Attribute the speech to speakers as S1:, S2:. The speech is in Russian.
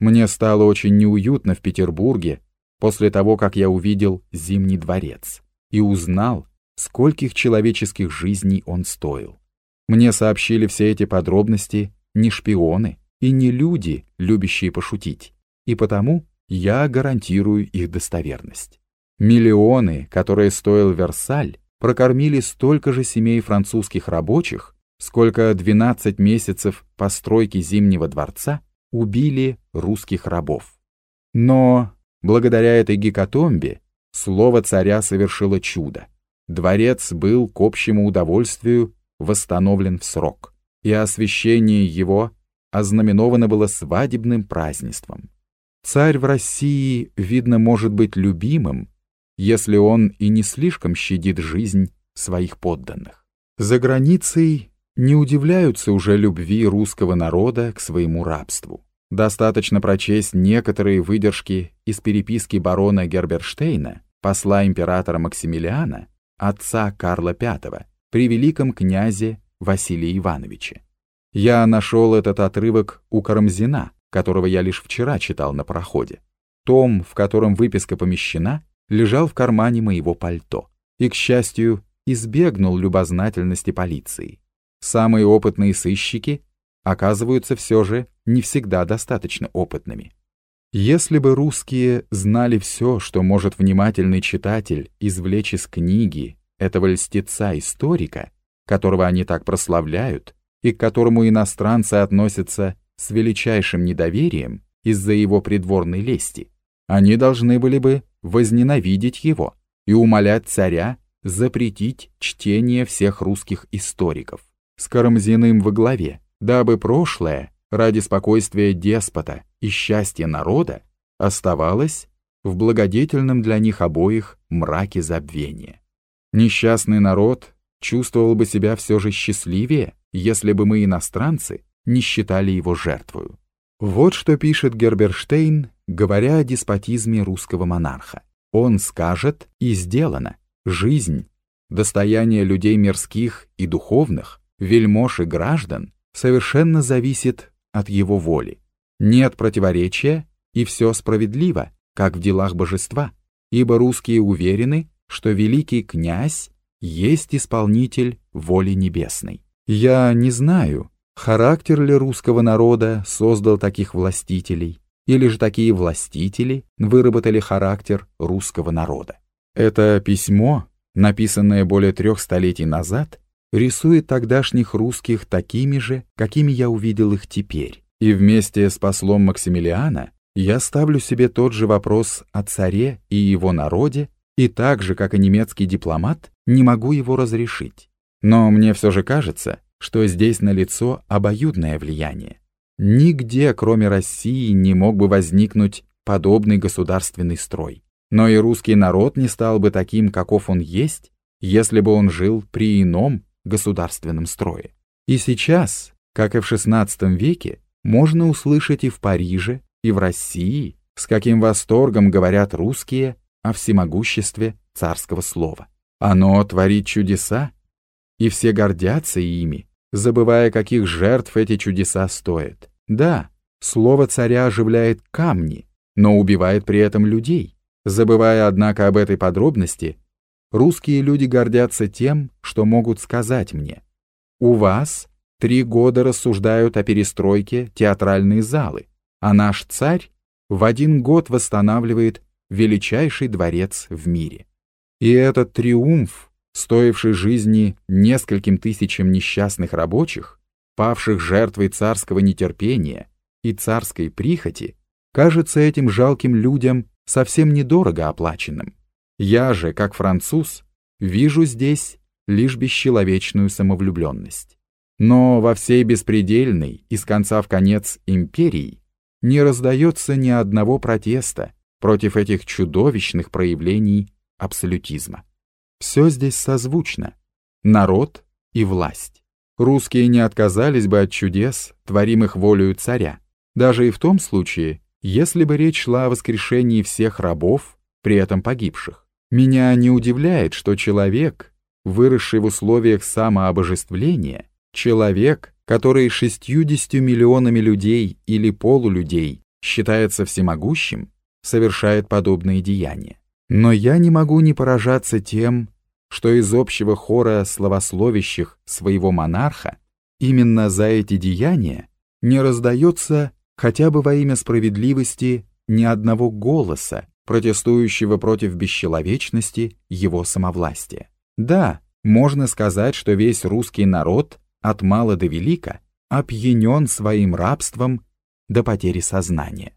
S1: Мне стало очень неуютно в Петербурге после того, как я увидел Зимний дворец и узнал, скольких человеческих жизней он стоил. Мне сообщили все эти подробности не шпионы и не люди, любящие пошутить, и потому я гарантирую их достоверность. Миллионы, которые стоил Версаль, прокормили столько же семей французских рабочих, сколько 12 месяцев постройки Зимнего дворца убили русских рабов. Но благодаря этой гекатомбе слово царя совершило чудо. Дворец был к общему удовольствию восстановлен в срок, и освящение его ознаменовано было свадебным празднеством. Царь в России, видно, может быть любимым, если он и не слишком щадит жизнь своих подданных. За границей не удивляются уже любви русского народа к своему рабству. Достаточно прочесть некоторые выдержки из переписки барона Герберштейна, посла императора Максимилиана, отца Карла V, при великом князе Василии Ивановиче. Я нашел этот отрывок у Карамзина, которого я лишь вчера читал на проходе. Том, в котором выписка помещена, лежал в кармане моего пальто и, к счастью, избегнул любознательности полиции. Самые опытные сыщики оказываются все же не всегда достаточно опытными. Если бы русские знали все, что может внимательный читатель извлечь из книги этого льстеца-историка, которого они так прославляют и к которому иностранцы относятся с величайшим недоверием из-за его придворной лести, они должны были бы возненавидеть его и умолять царя запретить чтение всех русских историков с Карамзиным во главе, дабы прошлое, ради спокойствия деспота и счастья народа, оставалось в благодетельном для них обоих мраке забвения. Несчастный народ чувствовал бы себя все же счастливее, если бы мы, иностранцы, не считали его жертвою. Вот что пишет Герберштейн, говоря о деспотизме русского монарха. Он скажет «и сделано, жизнь, достояние людей мирских и духовных, вельмож и граждан совершенно зависит от его воли. Нет противоречия, и все справедливо, как в делах божества, ибо русские уверены, что великий князь есть исполнитель воли небесной. Я не знаю, характер ли русского народа создал таких властителей, или же такие властители выработали характер русского народа. Это письмо, написанное более трех столетий назад, рисует тогдашних русских такими же, какими я увидел их теперь. И вместе с послом Максимилиана я ставлю себе тот же вопрос о царе и его народе, и так же, как и немецкий дипломат, не могу его разрешить. Но мне все же кажется, что здесь налицо обоюдное влияние. Нигде, кроме России, не мог бы возникнуть подобный государственный строй. Но и русский народ не стал бы таким, каков он есть, если бы он жил при ином государственном строе. И сейчас, как и в XVI веке, можно услышать и в Париже, и в России, с каким восторгом говорят русские о всемогуществе царского слова. Оно творит чудеса, и все гордятся ими, забывая, каких жертв эти чудеса стоят. Да, слово царя оживляет камни, но убивает при этом людей. Забывая, однако, об этой подробности, русские люди гордятся тем, что могут сказать мне. У вас три года рассуждают о перестройке театральной залы, а наш царь в один год восстанавливает величайший дворец в мире. И этот триумф, стоивший жизни нескольким тысячам несчастных рабочих, павших жертвой царского нетерпения и царской прихоти, кажется этим жалким людям совсем недорого оплаченным. Я же, как француз, вижу здесь лишь бесчеловечную самовлюбленность. Но во всей беспредельной, из конца в конец империи, не раздается ни одного протеста против этих чудовищных проявлений абсолютизма. Все здесь созвучно. Народ и власть. Русские не отказались бы от чудес, творимых волею царя, даже и в том случае, если бы речь шла о воскрешении всех рабов, при этом погибших. Меня не удивляет, что человек, выросший в условиях самообожествления, человек, который шестьюдесятью миллионами людей или полулюдей считается всемогущим, совершает подобные деяния. Но я не могу не поражаться тем, что из общего хора славословящих своего монарха именно за эти деяния не раздается хотя бы во имя справедливости ни одного голоса, протестующего против бесчеловечности его самовластия. Да, можно сказать, что весь русский народ от мала до велика опьянен своим рабством до потери сознания.